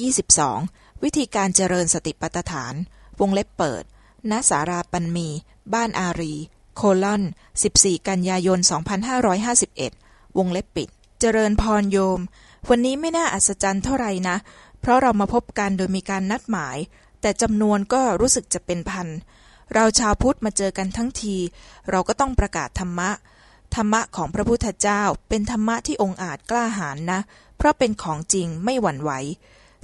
22. วิธีการเจริญสติปัฏฐาน วงเล็บเปิด ณ สาราปันมี บ้านอารี โคลอน14กันยายน2551วงเล็บปิด เจริญพรโยม วันนี้ไม่น่าอัศจรรย์เท่าไหร่นะ เพราะเรามาพบกันโดยมีการนัดหมาย แต่จำนวนก็รู้สึกจะเป็นพัน เราชาวพุทธมาเจอกันทั้งที เราก็ต้องประกาศธรรมะ ธรรมะของพระพุทธเจ้า เป็นธรรมะที่องค์อาจกล้าหาญนะ เพราะเป็นของจริงไม่หวั่นไหว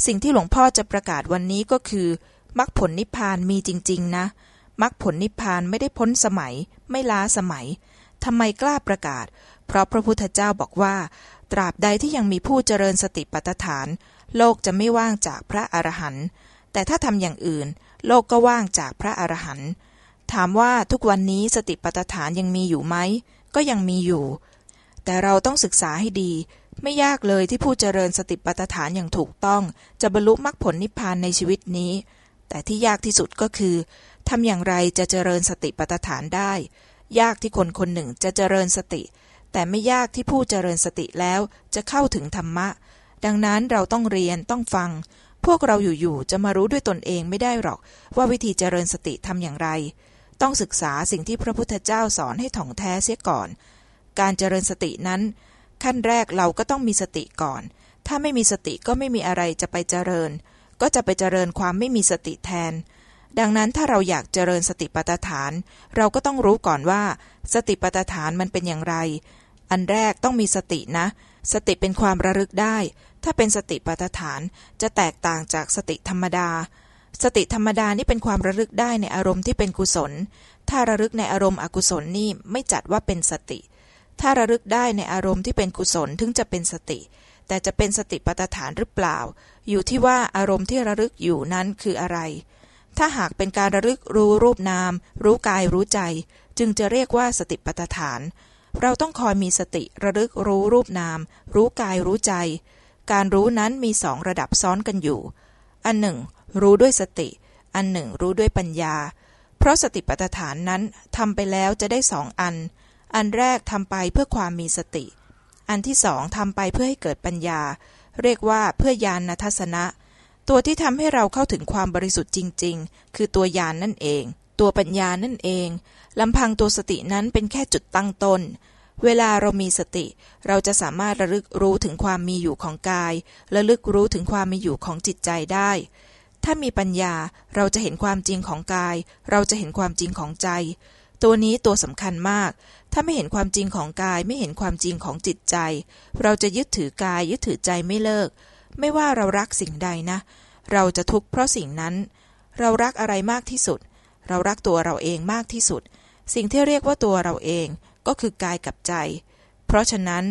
สิ่งที่หลวงพ่อจะประกาศวันนี้ก็คือมรรคผลนิพพานมีจริง ๆ นะมรรคผลนิพพานไม่ได้พ้นสมัย ไม่ล้าสมัยทำไมกล้าประกาศ เพราะพระพุทธเจ้าบอกว่า ตราบใดที่ยังมีผู้เจริญสติปัฏฐาน โลกจะไม่ว่างจากพระอรหันต์แต่ถ้าทำอย่างอื่น โลกก็ว่างจากพระอรหันต์ถามว่าทุกวันนี้สติปัฏฐานยังมีอยู่ไหมก็ยังมีอยู่ แต่เราต้องศึกษาให้ดี ไม่ยากเลยที่ผู้เจริญสติปัฏฐานอย่างถูกต้อง จะบรรลุมรรคผลนิพพานในชีวิตนี้ แต่ที่ยากที่สุดก็คือทำอย่างไรจะเจริญสติปัฏฐานได้ ยากที่คนคนหนึ่งจะเจริญสติ แต่ไม่ยากที่ผู้เจริญสติแล้วจะเข้าถึงธรรมะ ดังนั้นเราต้องเรียนต้องฟัง พวกเราอยู่ๆจะมารู้ด้วยตนเองไม่ได้หรอกว่าวิธีเจริญสติทำอย่างไร ต้องศึกษาสิ่งที่พระพุทธเจ้าสอนให้ถ่องแท้เสียก่อน การเจริญสตินั้น ขั้นแรกเราก็ต้องมีสติก่อน ถ้าไม่มีสติก็ไม่มีอะไรจะไปเจริญ ก็จะไปเจริญความไม่มีสติแทน ดังนั้นถ้าเราอยากเจริญสติปัฏฐาน เราก็ต้องรู้ก่อนว่า สติปัฏฐานมันเป็นอย่างไร อันแรกต้องมีสตินะ สติเป็นความระลึกได้ ถ้าเป็นสติปัฏฐานจะแตกต่างจากสติธรรมดา สติธรรมดานี่เป็นความระลึกได้ในอารมณ์ที่เป็นกุศล ถ้าระลึกในอารมณ์อกุศลนี่ไม่จัดว่าเป็นสติ ถ้าระลึกได้ในอารมณ์ที่เป็นกุศลถึงจะเป็นสติ แต่จะเป็นสติปัฏฐานหรือเปล่า อยู่ที่ว่าอารมณ์ที่ระลึกอยู่นั้นคืออะไร ถ้าหากเป็นการระลึกรู้รูปนาม รู้กายรู้ใจ จึงจะเรียกว่าสติปัฏฐาน เราต้องคอยมีสติระลึกรู้รูปนาม รู้กายรู้ใจ การรู้นั้นมีสองระดับซ้อนกันอยู่ อันหนึ่ง รู้ด้วยสติ อันหนึ่งรู้ด้วยปัญญา เพราะสติปัฏฐานนั้นทำไปแล้วจะได้สองอัน อันแรกทำไปเพื่อความมีสติ อันที่สองทำไปเพื่อให้เกิดปัญญา เรียกว่าเพื่อญาณทัศนะ ตัวที่ทำให้เราเข้าถึงความบริสุทธิ์จริง ๆ คือตัวญาณนนั่นเอง ตัวปัญญานั่นเองลำพังตัวสตินั้นเป็นแค่จุดตั้งต้นเวลาเรามีสติ เราจะสามารถระลึกรู้ถึงความมีอยู่ของกาย ระลึกรู้ถึงความมีอยู่ของจิตใจได้ ถ้ามีปัญญาเราจะเห็นความจริงของกาย เราจะเห็นความจริงของใจ ตัวนี้ตัวสำคัญมาก ถ้าไม่เห็นความจริงของกายไม่เห็นความจริงของจิตใจ เราจะยึดถือกายยึดถือใจไม่เลิก ไม่ว่าเรารักสิ่งใดนะ เราจะทุกข์เพราะสิ่งนั้น เรารักอะไรมากที่สุด เรารักตัวเราเองมากที่สุด สิ่งที่เรียกว่าตัวเราเองก็คือกายกับใจ เพราะฉะนั้น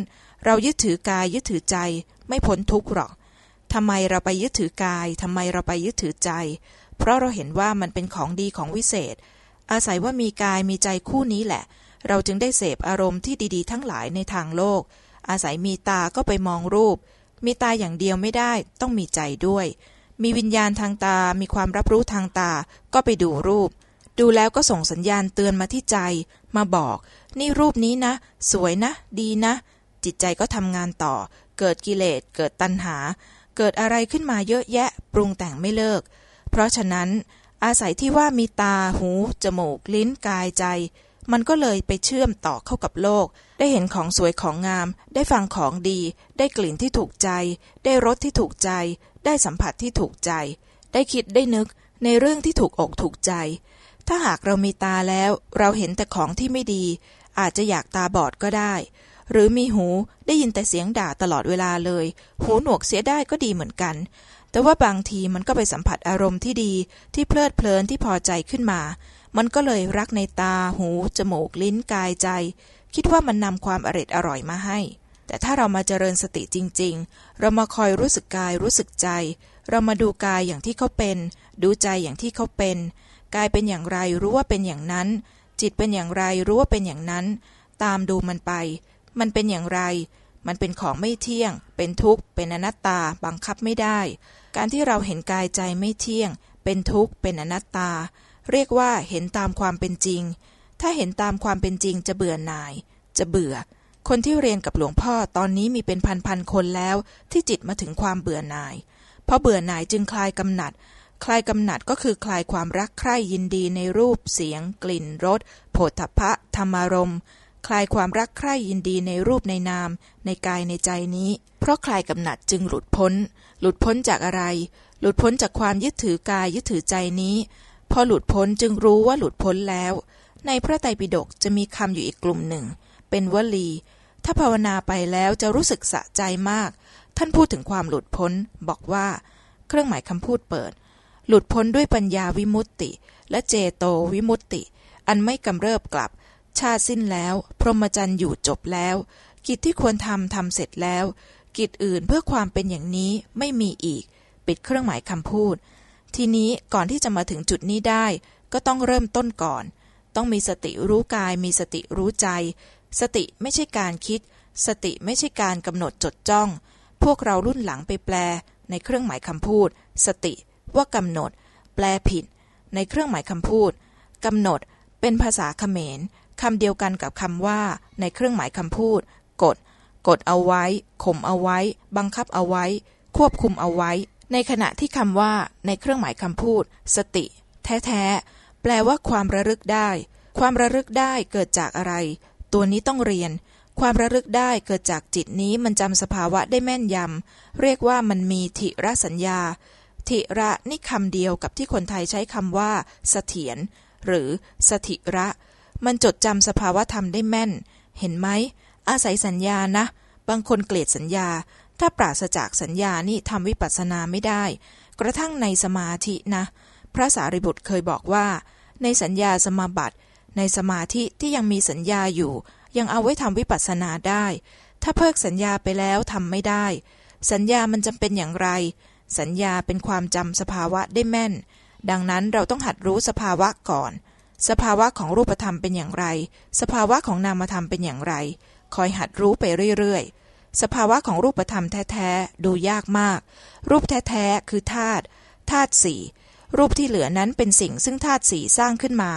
เรายึดถือกายยึดถือใจไม่พ้นทุกข์หรอกทำไมเราไปยึดถือกายทำไมเราไปยึดถือใจ เพราะเราเห็นว่ามันเป็นของดีของวิเศษ อาศัยว่ามีกายมีใจคู่นี้แหละ เราจึงได้เสพอารมณ์ที่ดีๆ ทั้งหลายในทางโลก อาศัยมีตาก็ไปมองรูป มีตาอย่างเดียวไม่ได้ ต้องมีใจด้วย มีวิญญาณทางตา มีความรับรู้ทางตา ก็ไปดูรูป ดูแล้วก็ส่งสัญญาณเตือนมาที่ใจ มาบอก นี่รูปนี้นะ สวยนะ ดีนะ จิตใจก็ทำงานต่อ เกิดกิเลส เกิดตัณหา เกิดอะไรขึ้นมาเยอะแยะ ปรุงแต่งไม่เลิก เพราะฉะนั้นอาศัยที่ว่ามีตา หู จมูก ลิ้น กาย ใจ มันก็เลยไปเชื่อมต่อเข้ากับโลก ได้เห็นของสวยของงาม ได้ฟังของดี ได้กลิ่นที่ถูกใจ ได้รสที่ถูกใจ ได้สัมผัสที่ถูกใจ ได้คิดได้นึกในเรื่องที่ถูกอกถูกใจ ถ้าหากเรามีตาแล้ว เราเห็นแต่ของที่ไม่ดี อาจจะอยากตาบอดก็ได้ หรือมีหูได้ยินแต่เสียงด่าตลอดเวลาเลย หูหนวกเสียได้ก็ดีเหมือนกัน แต่ว่าบางทีมันก็ไปสัมผัสอารมณ์ที่ดีที่เพลิดเพลินที่พอใจขึ้นมา มันก็เลยรักในตา หู จมูก ลิ้น กายใจ คิดว่ามันนำความอร็ดอร่อยมาให้ แต่ถ้าเรามาเจริญสติจริง ๆ เรามาคอยรู้สึกกายรู้สึกใจ เรามาดูกายอย่างที่เขาเป็น ดูใจอย่างที่เขาเป็น กายเป็นอย่างไรรู้ว่าเป็นอย่างนั้น จิตเป็นอย่างไรรู้ว่าเป็นอย่างนั้น ตามดูมันไป มันเป็นอย่างไร มันเป็นของไม่เที่ยง เป็นทุกข์ เป็นอนัตตา บังคับไม่ได้ การที่เราเห็นกายใจไม่เที่ยง เป็นทุกข์ เป็นอนัตตา เรียกว่าเห็นตามความเป็นจริง ถ้าเห็นตามความเป็นจริงจะเบื่อหน่าย จะเบื่อ คนที่เรียนกับหลวงพ่อตอนนี้มีเป็นพันๆคนแล้ว ที่จิตมาถึงความเบื่อหน่ายพเพราะเบื่อหน่ายจึงคลายกำหนัด คลายกำหนัดก็คือคลายความรักใคร่ยินดีในรูปเสียง กลิ่นรสโผฏฐพะธรรมารมคลายความรักใคร่ยินดีในรูปในนาม ในกายในใจนี้ เพราะคลายกำหนัดจึงหลุดพ้น หลุดพ้นจากอะไร หลุดพ้นจากความยึดถือกายยึดถือใจนี้ พอหลุดพ้นจึงรู้ว่าหลุดพ้นแล้ว ในพระไตรปิฎกจะมีคำอยู่อีกกลุ่มหนึ่ง เป็นวลี ถ้าภาวนาไปแล้วจะรู้สึกสะใจมาก ท่านพูดถึงความหลุดพ้น บอกว่า เครื่องหมายคำพูดเปิด หลุดพ้นด้วยปัญญาวิมุตติ และเจโตวิมุตติ อันไม่กำเริบกลับ ชาติสิ้นแล้ว พรหมจรรย์อยู่จบแล้ว กิจที่ควรทำทำเสร็จแล้ว กิจอื่นเพื่อความเป็นอย่างนี้ไม่มีอีก ปิดเครื่องหมายคำพูด ทีนี้ก่อนที่จะมาถึงจุดนี้ได้ ก็ต้องเริ่มต้นก่อน ต้องมีสติรู้กาย มีสติรู้ใจ สติไม่ใช่การคิด สติไม่ใช่การกำหนดจดจ้อง พวกเรารุ่นหลังไปแปล ในเครื่องหมายคำพูด สติว่ากำหนด แปลผิด ในเครื่องหมายคำพูดกำหนดเป็นภาษาเขมรคำเดียวกันกับคำว่า ในเครื่องหมายคำพูด กด กดเอาไว้ข่มเอาไว้ บังคับเอาไว้ ควบคุมเอาไว้ ในขณะที่คำว่า ในเครื่องหมายคำพูด สติ แท้ๆ แปลว่าความระลึกได้ ความระลึกได้เกิดจากอะไร ตัวนี้ต้องเรียน ความระลึกได้เกิดจากจิตนี้มันจำสภาวะได้แม่นยำเรียกว่ามันมีทิระสัญญา ทิระนี่คำเดียวกับที่คนไทยใช้คำว่า เสถียรหรือสถิระ มันจดจำสภาวะธรรมได้แม่น เห็นไหมอาศัยสัญญานะ บางคนเกลียดสัญญา ถ้าปราศจากสัญญานี่ทำวิปัสสนาไม่ได้ กระทั่งในสมาธินะ พระสารีบุตรเคยบอกว่า ในสัญญาสมาบัติ ในสมาธิที่ยังมีสัญญาอยู่ ยังเอาไว้ทำวิปัสสนาได้ ถ้าเพิกสัญญาไปแล้วทำไม่ได้ สัญญามันจำเป็นอย่างไร สัญญาเป็นความจำสภาวะได้แม่น ดังนั้นเราต้องหัดรู้สภาวะก่อน สภาวะของรูปธรรมเป็นอย่างไร สภาวะของนามธรรมเป็นอย่างไร คอยหัดรู้ไปเรื่อยๆ สภาวะของรูปธรรมแท้ๆดูยากมาก รูปแท้ๆคือธาตุธาตุสี่รูปที่เหลือนั้นเป็นสิ่งซึ่งธาตุสี่สร้างขึ้นมา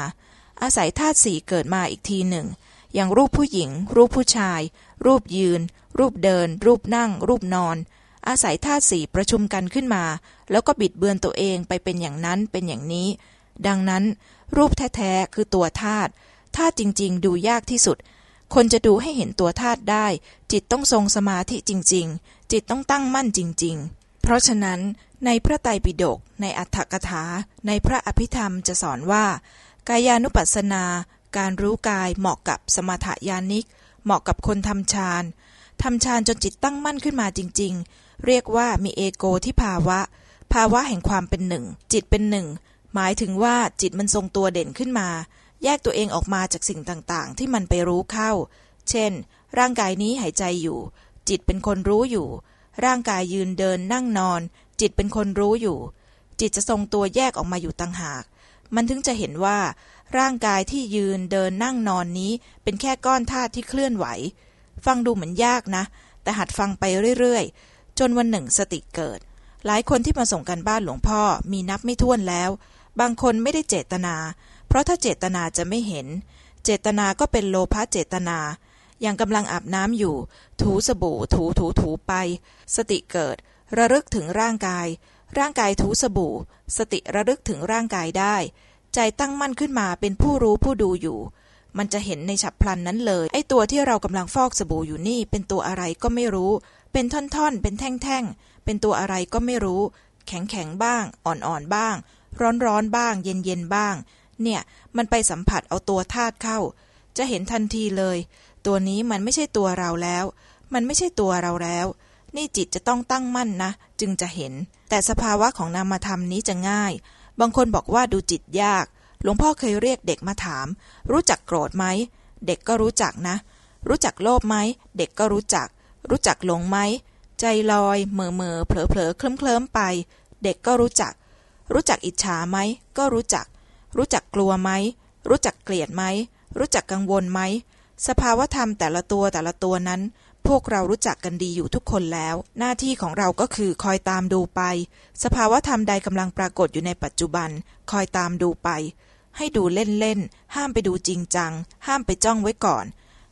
อาศัยธาตุสี่เกิดมาอีกทีหนึ่ง อย่างรูปผู้หญิง รูปผู้ชาย รูปยืน รูปเดิน รูปนั่ง รูปนอน อาศัยธาตุสี่ประชุมกันขึ้นมา แล้วก็บิดเบือนตัวเองไปเป็นอย่างนั้นเป็นอย่างนี้ ดังนั้น รูปแท้ๆคือตัวธาตุธาตุจริง ๆ ดูยากที่สุด คนจะดูให้เห็นตัวธาตุได้ จิตต้องทรงสมาธิจริง ๆ จิตต้องตั้งมั่นจริง ๆ เพราะฉะนั้นในพระไตรปิฎกในอัฏฐกถา ในพระอภิธรรมจะสอนว่า กายานุปัสสนา การรู้กายเหมาะกับสมถยานิก เหมาะกับคนทำฌานทำฌานจนจิตตั้งมั่นขึ้นมาจริง ๆ เรียกว่ามีเอโกที่ภาวะ ภาวะแห่งความเป็นหนึ่ง จิตเป็นหนึ่ง หมายถึงว่าจิตมันทรงตัวเด่นขึ้นมา แยกตัวเองออกมาจากสิ่งต่างๆ ที่มันไปรู้เข้า เช่น ร่างกายนี้หายใจอยู่ จิตเป็นคนรู้อยู่ ร่างกายยืนเดินนั่งนอน จิตเป็นคนรู้อยู่ จิตจะทรงตัวแยกออกมาอยู่ต่างหาก มันถึงจะเห็นว่า ร่างกายที่ยืนเดินนั่งนอนนี้เป็นแค่ก้อนธาตุที่เคลื่อนไหว ฟังดูเหมือนยากนะ แต่หัดฟังไปเรื่อยๆ จนวันหนึ่งสติเกิด หลายคนที่มาส่งกันบ้านหลวงพ่อมีนับไม่ถ้วนแล้ว บางคนไม่ได้เจตนา เพราะถ้าเจตนาจะไม่เห็น เจตนาก็เป็นโลภะเจตนา ย่างกำลังอาบน้ำอยู่ ถูสบู่ถูถูถูไป สติเกิด ระลึกถึงร่างกาย ร่างกายถูสบู่ สติระลึกถึงร่างกายได้ ใจตั้งมั่นขึ้นมาเป็นผู้รู้ผู้ดูอยู่ มันจะเห็นในฉับพลันนั้นเลย ไอ้ตัวที่เรากำลังฟอกสบู่อยู่นี่ เป็นตัวอะไรก็ไม่รู้ เป็นท่อนๆ เป็นแท่งๆ เป็นตัวอะไรก็ไม่รู้ แข็งๆบ้าง อ่อนๆบ้าง ร้อนๆบ้าง เย็นๆบ้าง เนี่ย มันไปสัมผัสเอาตัวธาตุเข้าจะเห็นทันทีเลย ตัวนี้มันไม่ใช่ตัวเราแล้ว มันไม่ใช่ตัวเราแล้ว นี่จิตจะต้องตั้งมั่นนะ จึงจะเห็น แต่สภาวะของนามธรรมนี้จะง่าย บางคนบอกว่าดูจิตยาก หลวงพ่อเคยเรียกเด็กมาถาม รู้จักโกรธไหม เด็กก็รู้จักนะ รู้จักโลภไหม เด็กก็รู้จัก รู้จักหลงไหม ใจลอยเมื่อเมื่อเผลอเผลอเคลิ้มเคลิ้มไป เด็กก็รู้จัก รู้จักอิจฉาไหม ก็รู้จัก รู้จักกลัวไหม รู้จักเกลียดไหม รู้จักกังวลไหม สภาวธรรมแต่ละตัวแต่ละตัวนั้น พวกเรารู้จักกันดีอยู่ทุกคนแล้ว หน้าที่ของเราก็คือคอยตามดูไป สภาวธรรมใดกำลังปรากฏอยู่ในปัจจุบัน คอยตามดูไป ให้ดูเล่นๆห้ามไปดูจริงจัง ห้ามไปจ้องไว้ก่อน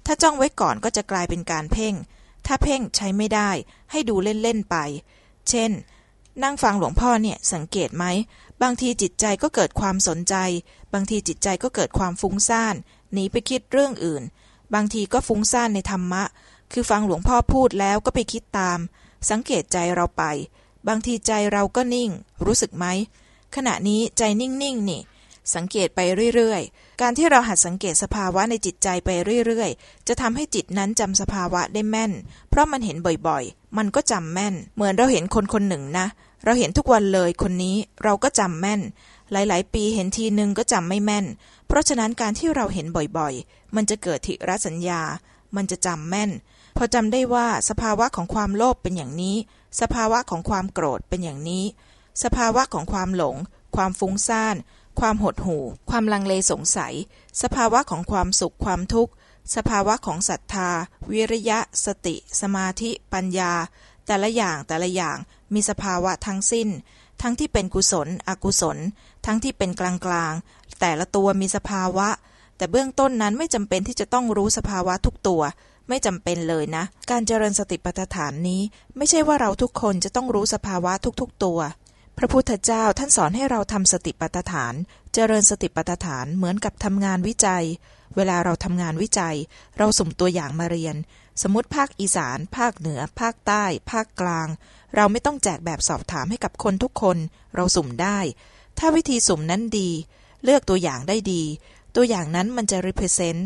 ถ้าจ้องไว้ก่อนก็จะกลายเป็นการเพ่ง ถ้าเพ่งใช้ไม่ได้ ให้ดูเล่นๆไป เช่น นั่งฟังหลวงพ่อเนี่ยสังเกตไหมบางทีจิตใจก็เกิดความสนใจ บางทีจิตใจก็เกิดความฟุ้งซ่านหนีไปคิดเรื่องอื่น บางทีก็ฟุ้งซ่านในธรรมะ คือฟังหลวงพ่อพูดแล้วก็ไปคิดตาม สังเกตใจเราไป บางทีใจเราก็นิ่ง รู้สึกไหม ขณะนี้ใจนิ่งๆนนี่ สังเกตไปเรื่อยๆ การที่เราหัดสังเกตสภาวะในจิตใจไปเรื่อยๆ จะทำให้จิตนั้นจำสภาวะได้แม่น เพราะมันเห็นบ่อยๆ มันก็จำแม่น เหมือนเราเห็นคนคนหนึ่งนะ เราเห็นทุกวันเลยคนนี้ เราก็จำแม่น หลาย ๆ ปีเห็นทีหนึ่งก็จำไม่แม่น เพราะฉะนั้นการที่เราเห็นบ่อยๆ มันจะเกิดทิรสัญญา มันจะจำแม่น พอจำได้ว่าสภาวะของความโลภเป็นอย่างนี้ สภาวะของความโกรธเป็นอย่างนี้ สภาวะของความหลง ความฟุ้งซ่าน ความหดหู่ ความลังเลสงสัย สภาวะของความสุข ความทุกข์ สภาวะของศรัทธา วิริยะ สติ สมาธิ ปัญญา แต่ละอย่างแต่ละอย่างมีสภาวะทั้งสิ้น ทั้งที่เป็นกุศล อกุศล ทั้งที่เป็นกลางกลางแต่ละตัวมีสภาวะ แต่เบื้องต้นนั้นไม่จำเป็นที่จะต้องรู้สภาวะทุกตัวไม่จำเป็นเลยนะ การเจริญสติปัฏฐานนี้ ไม่ใช่ว่าเราทุกคนจะต้องรู้สภาวะทุกๆตัว พระพุทธเจ้าท่านสอนให้เราทำสติปัฏฐาน เจริญสติปัฏฐานเหมือนกับทำงานวิจัย เวลาเราทำงานวิจัย เราสุ่มตัวอย่างมาเรียน สมมติภาคอีสาน ภาคเหนือ ภาคใต้ ภาคกลาง เราไม่ต้องแจกแบบสอบถามให้กับคนทุกคน เราสุ่มได้ ถ้าวิธีสุ่มนั้นดี เลือกตัวอย่างได้ดี ตัวอย่างนั้นมันจะ represent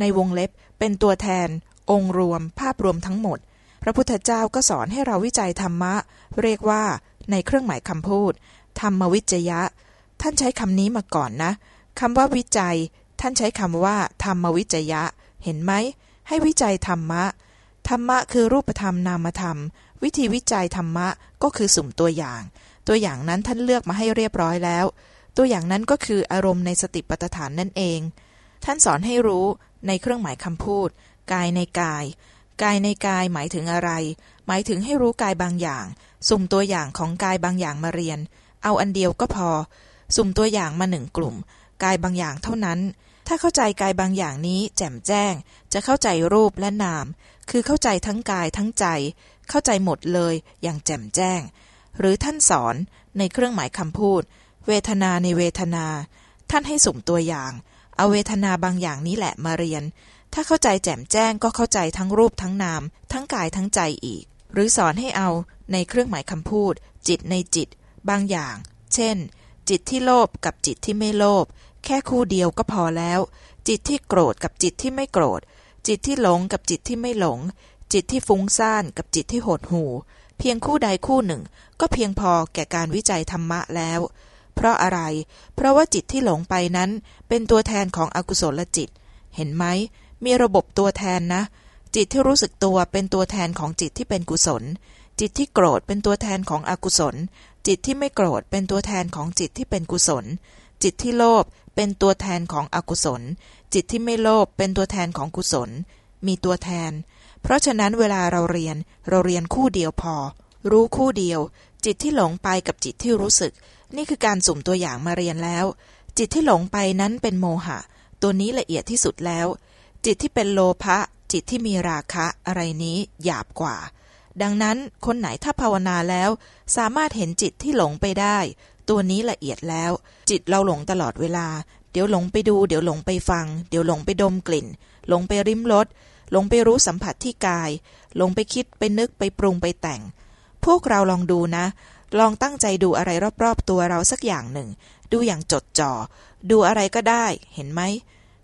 ในวงเล็บเป็นตัวแทน องค์รวม ภาพรวมทั้งหมด พระพุทธเจ้าก็สอนให้เราวิจัยธรรมะ เรียกว่า ในเครื่องหมายคำพูด ธรรมวิจยะ ท่านใช้คำนี้มาก่อนนะคำว่าวิจัย ท่านใช้คำว่า ธรรมวิจยะ เห็นไหม ให้วิจัยธรรมะ ธรรมะคือรูปธรรมนามธรรม วิธีวิจัยธรรมะก็คือสุ่มตัวอย่าง ตัวอย่างนั้นท่านเลือกมาให้เรียบร้อยแล้ว ตัวอย่างนั้นก็คืออารมณ์ในสติปัฏฐานนั่นเอง ท่านสอนให้รู้ในเครื่องหมายคำพูด กายในกาย กายในกายหมายถึงอะไร หมายถึงให้รู้กายบางอย่าง สุ่มตัวอย่างของกายบางอย่างมาเรียน เอาอันเดียวก็พอ สุ่มตัวอย่างมาหนึ่งกลุ่ม กายบางอย่างเท่านั้น ถ้าเข้าใจกายบางอย่างนี้แจ่มแจ้ง จะเข้าใจรูปและนาม คือเข้าใจทั้งกายทั้งใจ เข้าใจหมดเลยอย่างแจ่มแจ้ง หรือท่านสอนในเครื่องหมายคำพูด เวทนาในเวทนา ท่านให้สุ่มตัวอย่าง เอาเวทนาบางอย่างนี้แหละมาเรียน ถ้าเข้าใจแจ่มแจ้งก็เข้าใจทั้งรูปทั้งนาม ทั้งกายทั้งใจอีก หรือสอนให้เอาในเครื่องหมายคำพูด จิตในจิต บางอย่าง เช่นจิตที่โลภกับจิตที่ไม่โลภ แค่คู่เดียวก็พอแล้ว จิตที่โกรธกับจิตที่ไม่โกรธ จิตที่หลงกับจิตที่ไม่หลง จิตที่ฟุ้งซ่านกับจิตที่หดหู่ เพียงคู่ใดคู่หนึ่ง ก็เพียงพอแก่การวิจัยธรรมะแล้ว เพราะอะไร เพราะว่าจิตที่หลงไปนั้น เป็นตัวแทนของอกุศลจิต เห็นไหม มีระบบตัวแทนนะ จิตที่รู้สึกตัวเป็นตัวแทนของจิตที่เป็นกุศล จิตที่โกรธเป็นตัวแทนของอกุศล จิตที่ไม่โกรธเป็นตัวแทนของจิตที่เป็นกุศลจิตที่โลภ เป็นตัวแทนของอกุศล จิตที่ไม่โลภเป็นตัวแทนของกุศล มีตัวแทน เพราะฉะนั้นเวลาเราเรียนเราเรียนคู่เดียวพอ รู้คู่เดียว จิตที่หลงไปกับจิตที่รู้สึก นี่คือการสุ่มตัวอย่างมาเรียนแล้ว จิตที่หลงไปนั้นเป็นโมหะ ตัวนี้ละเอียดที่สุดแล้ว จิตที่เป็นโลภะจิตที่มีราคะอะไรนี้หยาบกว่าดังนั้นคนไหนถ้าภาวนาแล้ว สามารถเห็นจิตที่หลงไปได้ ตัวนี้ละเอียดแล้ว จิตเราหลงตลอดเวลา เดี๋ยวหลงไปดู เดี๋ยวหลงไปฟัง เดี๋ยวหลงไปดมกลิ่น หลงไปริมรสหลงไปรู้สัมผัสที่กาย หลงไปคิดไปนึกไปปรุงไปแต่ง พวกเราลองดูนะ ลองตั้งใจดูอะไรรอบๆตัวเราสักอย่างหนึ่ง ดูอย่างจดจ่อ ดูอะไรก็ได้ เห็นไหม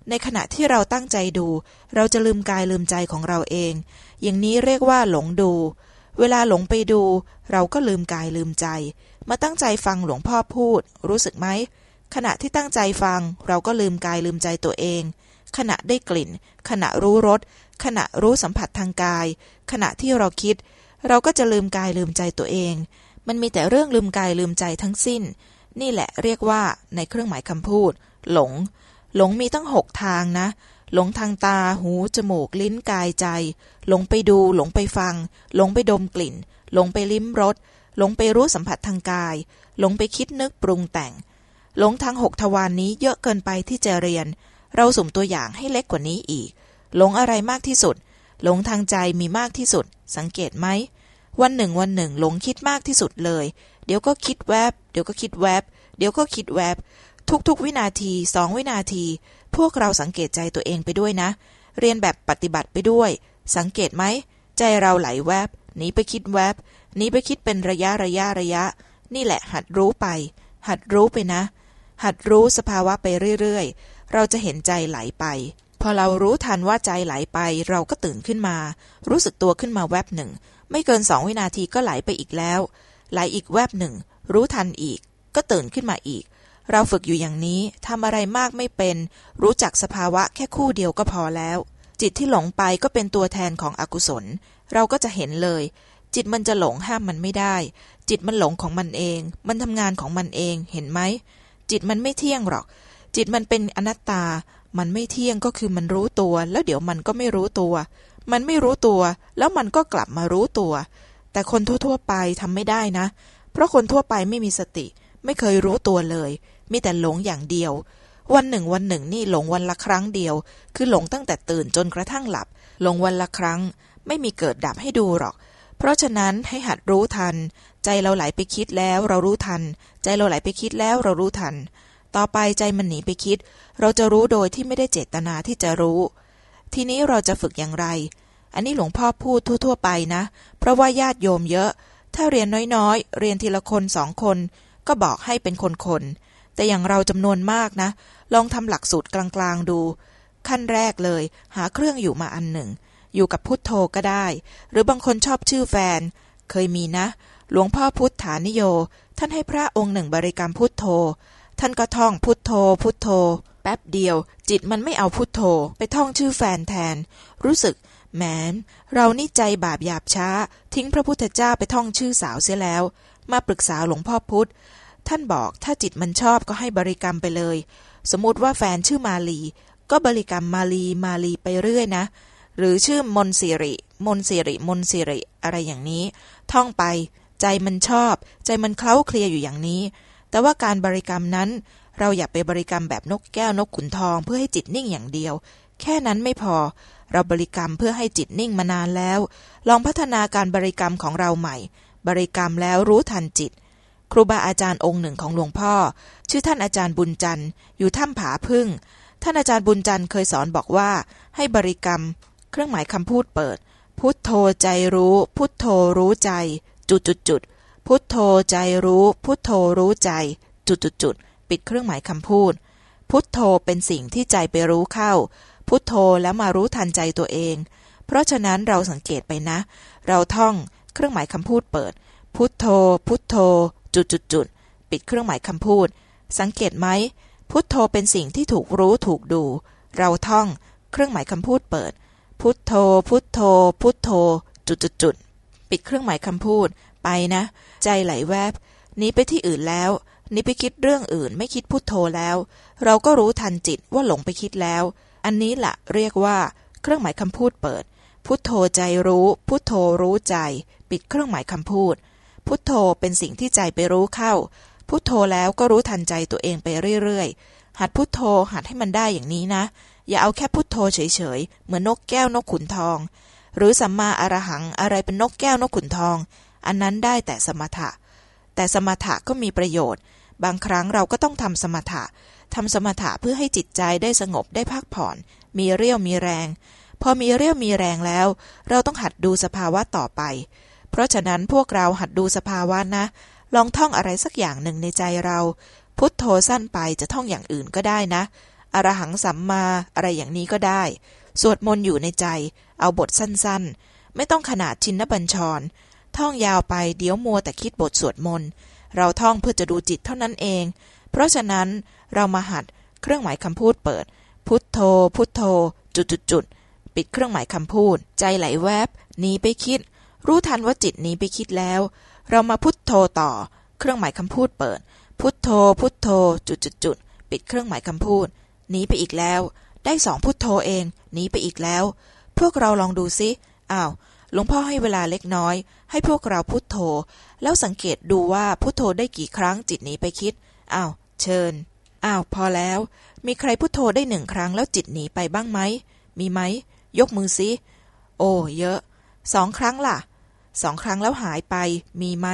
ในขณะที่เราตั้งใจดู เราจะลืมกายลืมใจของเราเอง อย่างนี้เรียกว่าหลงดู เวลาหลงไปดู เราก็ลืมกายลืมใจ มาตั้งใจฟังหลวงพ่อพูด รู้สึกไหม ขณะที่ตั้งใจฟัง เราก็ลืมกายลืมใจตัวเอง ขณะได้กลิ่น ขณะรู้รส ขณะรู้สัมผัสทางกาย ขณะที่เราคิด เราก็จะลืมกายลืมใจตัวเอง มันมีแต่เรื่องลืมกายลืมใจทั้งสิ้น นี่แหละเรียกว่าในเครื่องหมายคำพูด หลง หลงมีตั้งหกทางนะหลงทางตา หู จมูก ลิ้น กาย ใจ หลงไปดู หลงไปฟัง หลงไปดมกลิ่น หลงไปลิ้มรส หลงไปรู้สัมผัสทางกาย หลงไปคิดนึกปรุงแต่ง หลงทางหกทวารนนี้เยอะเกินไปที่จะเรียน เราสุ่มตัวอย่างให้เล็กกว่านี้อีก หลงอะไรมากที่สุด หลงทางใจมีมากที่สุด สังเกตไหม วันหนึ่งวันหนึ่ง หลงคิดมากที่สุดเลย เดี๋ยวก็คิดแวบ เดี๋ยวก็คิดแวบ เดี๋ยวก็คิดแวบ ทุกๆ วินาทีสองวินาที พวกเราสังเกตใจตัวเองไปด้วยนะ เรียนแบบปฏิบัติไปด้วย สังเกตไหม ใจเราไหลแวบหนีไปคิดแวบ นี้ไปคิดเป็นระยะระยะระยะ นี่แหละหัดรู้ไป หัดรู้ไปนะ หัดรู้สภาวะไปเรื่อยๆ เราจะเห็นใจไหลไป พอเรารู้ทันว่าใจไหลไป เราก็ตื่นขึ้นมา รู้สึกตัวขึ้นมาแวบหนึ่ง ไม่เกินสองวินาทีก็ไหลไปอีกแล้ว ไหลอีกแวบหนึ่ง รู้ทันอีก ก็ตื่นขึ้นมาอีก เราฝึกอยู่อย่างนี้ทำอะไรมากไม่เป็น รู้จักสภาวะแค่คู่เดียวก็พอแล้วจิตที่หลงไปก็เป็นตัวแทนของอกุศล เราก็จะเห็นเลย จิตมันจะหลงห้ามมันไม่ได้ จิตมันหลงของมันเอง มันทำงานของมันเองเห็นไหม จิตมันไม่เที่ยงหรอก จิตมันเป็นอนัตตา มันไม่เที่ยงก็คือมันรู้ตัว แล้วเดี๋ยวมันก็ไม่รู้ตัว มันไม่รู้ตัว แล้วมันก็กลับมารู้ตัว แต่คนทั่วๆไปทำไม่ได้นะ เพราะคนทั่วไปไม่มีสติ ไม่เคยรู้ตัวเลย มีแต่หลงอย่างเดียววันหนึ่งวันหนึ่งนี่หลงวันละครั้งเดียว คือหลงตั้งแต่ตื่นจนกระทั่งหลับ หลงวันละครั้ง ไม่มีเกิดดับให้ดูหรอก เพราะฉะนั้นให้หัดรู้ทัน ใจเราไหลไปคิดแล้วเรารู้ทัน ใจเราไหลไปคิดแล้วเรารู้ทัน ต่อไปใจมันหนีไปคิด เราจะรู้โดยที่ไม่ได้เจตนาที่จะรู้ ทีนี้เราจะฝึกอย่างไร อันนี้หลวงพ่อพูดทั่ว ๆ ไปนะ เพราะว่าญาติโยมเยอะ ถ้าเรียนน้อยๆ เรียนทีละคนสองคน ก็บอกให้เป็นคนๆแต่อย่างเราจำนวนมากนะ ลองทำหลักสูตรกลางๆดู ขั้นแรกเลย หาเครื่องอยู่มาอันหนึ่ง อยู่กับพุทโธก็ได้ หรือบางคนชอบชื่อแฟน เคยมีนะ หลวงพ่อพุทธานิโย ท่านให้พระองค์หนึ่งบริกรรมพุทโธ ท่านก็ท่องพุทโธ พุทโธ แป๊บเดียว จิตมันไม่เอาพุทโธ ไปท่องชื่อแฟนแทน รู้สึกแหมเรานี่ใจบาปหยาบช้า ทิ้งพระพุทธเจ้าไปท่องชื่อสาวเสียแล้ว มาปรึกษาหลวงพ่อพุธท่านบอกถ้าจิตมันชอบก็ให้บริกรรมไปเลย สมมติว่าแฟนชื่อมาลี ก็บริกรรมมาลีมาลีไปเรื่อยนะ หรือชื่อมนสิริ มนสิริ มนสิริ อะไรอย่างนี้ ท่องไป ใจมันชอบ ใจมันเคล้าเคลียอยู่อย่างนี้ แต่ว่าการบริกรรมนั้น เราอย่าไปบริกรรมแบบนกแก้วนกขุนทองเพื่อให้จิตนิ่งอย่างเดียว แค่นั้นไม่พอ เราบริกรรมเพื่อให้จิตนิ่งมานานแล้ว ลองพัฒนาการบริกรรมของเราใหม่ บริกรรมแล้วรู้ทันจิต ครูบาอาจารย์องค์หนึ่งของหลวงพ่อ ชื่อท่านอาจารย์บุญจันทร์อยู่ถ้ำผาพึ่งท่านอาจารย์บุญจันทร์เคยสอนบอกว่า ให้บริกรรม เครื่องหมายคำพูดเปิด พุทโธใจรู้ พุทโธรู้ใจ จุดจุดจุดพุทโธใจรู้ พุทโธรู้ใจ จุดจุดจุดปิดเครื่องหมายคำพูด พุทโธเป็นสิ่งที่ใจไปรู้เข้า พุทโธแล้วมารู้ทันใจตัวเอง เพราะฉะนั้นเราสังเกตไปนะ เราท่องเครื่องหมายคำพูดเปิด พุทโธ พุทโธ จุดจุดจุดปิดเครื่องหมายคำพูด สังเกตไหม พุทโธเป็นสิ่งที่ถูกรู้ถูกดู เราท่อง เครื่องหมายคำพูดเปิด พุทโธ พุทโธ พุทโธ จุดจุดจุดปิดเครื่องหมายคำพูด ไปนะ ใจไหลแวบหนีไปที่อื่นแล้วนี่ไปคิดเรื่องอื่น ไม่คิดพุทโธแล้ว เราก็รู้ทันจิตว่าหลงไปคิดแล้ว อันนี้แหละเรียกว่า เครื่องหมายคำพูดเปิด พุทโธใจรู้ พุทโธรู้ใจ ปิดเครื่องหมายคำพูด พุทโธเป็นสิ่งที่ใจไปรู้เข้า พุทโธแล้วก็รู้ทันใจตัวเองไปเรื่อยๆหัดพุทโธหัดให้มันได้อย่างนี้นะ อย่าเอาแค่พุทโธเฉยๆ เหมือนนกแก้วนกขุนทอง หรือสัมมาอรหังอะไรเป็นนกแก้วนกขุนทอง อันนั้นได้แต่สมถะ แต่สมถะก็มีประโยชน์ บางครั้งเราก็ต้องทำสมถะทำสมถะเพื่อให้จิตใจได้สงบได้พักผ่อน มีเรี่ยวมีแรง พอมีเรี่ยวมีแรงแล้ว เราต้องหัดดูสภาวะต่อไป เพราะฉะนั้นพวกเราหัดดูสภาวะนะ ลองท่องอะไรสักอย่างหนึ่งในใจเรา พุทโธสั้นไปจะท่องอย่างอื่นก็ได้นะ อรหังสัมมาอะไรอย่างนี้ก็ได้ สวดมนต์อยู่ในใจ เอาบทสั้นๆ ไม่ต้องขนาดชินบัญชร ท่องยาวไปเดี๋ยวมัวแต่คิดบทสวดมนต์เราท่องเพื่อจะดูจิตเท่านั้นเอง เพราะฉะนั้นเรามาหัดเครื่องหมายคำพูดเปิด พุทโธ พุทโธ จุดจุดจุดปิดเครื่องหมายคำพูด ใจไหลแวบหนีไปคิด รู้ทันว่าจิตหนีไปคิดแล้ว เรามาพุทโธต่อ เครื่องหมายคำพูดเปิด พุทโธ พุทโธ จุดจุดจุดปิดเครื่องหมายคำพูด หนีไปอีกแล้ว ได้สองพุทโธเองหนีไปอีกแล้ว พวกเราลองดูซิอ้าวหลวงพ่อให้เวลาเล็กน้อย ให้พวกเราพุทโธ แล้วสังเกตดูว่าพุทโธได้กี่ครั้งจิตหนีไปคิดอ้าวเชิญอ้าวพอแล้ว มีใครพุทโธได้หนึ่งครั้งแล้วจิตหนีไปบ้างไหมมีไหมยกมือซิโอ้เยอะสองครั้งล่ะสองครั้งแล้วหายไป มีไหม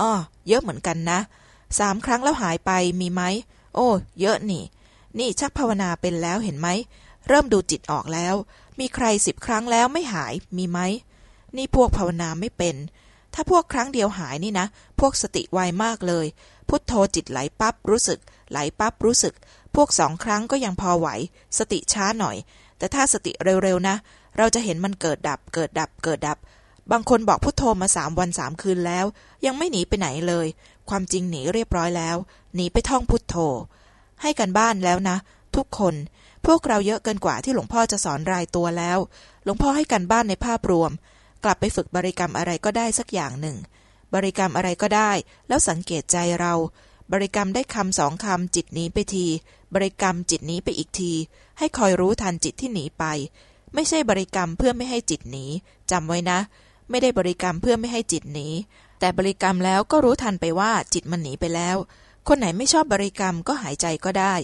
อ้อเยอะเหมือนกันนะสามครั้งแล้วหายไปมีไหมโอ้ เยอะนี่ นี่ชักภาวนาเป็นแล้วเห็นไหม เริ่มดูจิตออกแล้ว มีใครสิบครั้งแล้วไม่หายมีไหม นี่พวกภาวนาไม่เป็น ถ้าพวกครั้งเดียวหายนี่นะ พวกสติไวมากเลย พุทโธจิตไหลปั๊บรู้สึก ไหลปั๊บรู้สึก พวกสองครั้งก็ยังพอไหว สติช้าหน่อย แต่ถ้าสติเร็วๆนะ เราจะเห็นมันเกิดดับ เกิดดับ เกิดดับบางคนบอกพุทโธมาสามวันสามคืนแล้ว ยังไม่หนีไปไหนเลย ความจริงหนีเรียบร้อยแล้ว หนีไปท่องพุทโธ ให้กันบ้านแล้วนะ ทุกคน พวกเราเยอะเกินกว่าที่หลวงพ่อจะสอนรายตัวแล้ว หลวงพ่อให้กันบ้านในภาพรวม กลับไปฝึกบริกรรมอะไรก็ได้สักอย่างหนึ่ง บริกรรมอะไรก็ได้ แล้วสังเกตใจเรา บริกรรมได้คำสองคำจิตหนีไปที บริกรรมจิตหนีไปอีกที ให้คอยรู้ทันจิตที่หนีไป ไม่ใช่บริกรรมเพื่อไม่ให้จิตหนีจำไว้นะ ไม่ได้บริกรรมเพื่อไม่ให้จิตหนีแต่บริกรรมแล้วก็รู้ทันไปว่าจิตมันหนีไปแล้ว คนไหนไม่ชอบบริกรรมก็หายใจก็ได้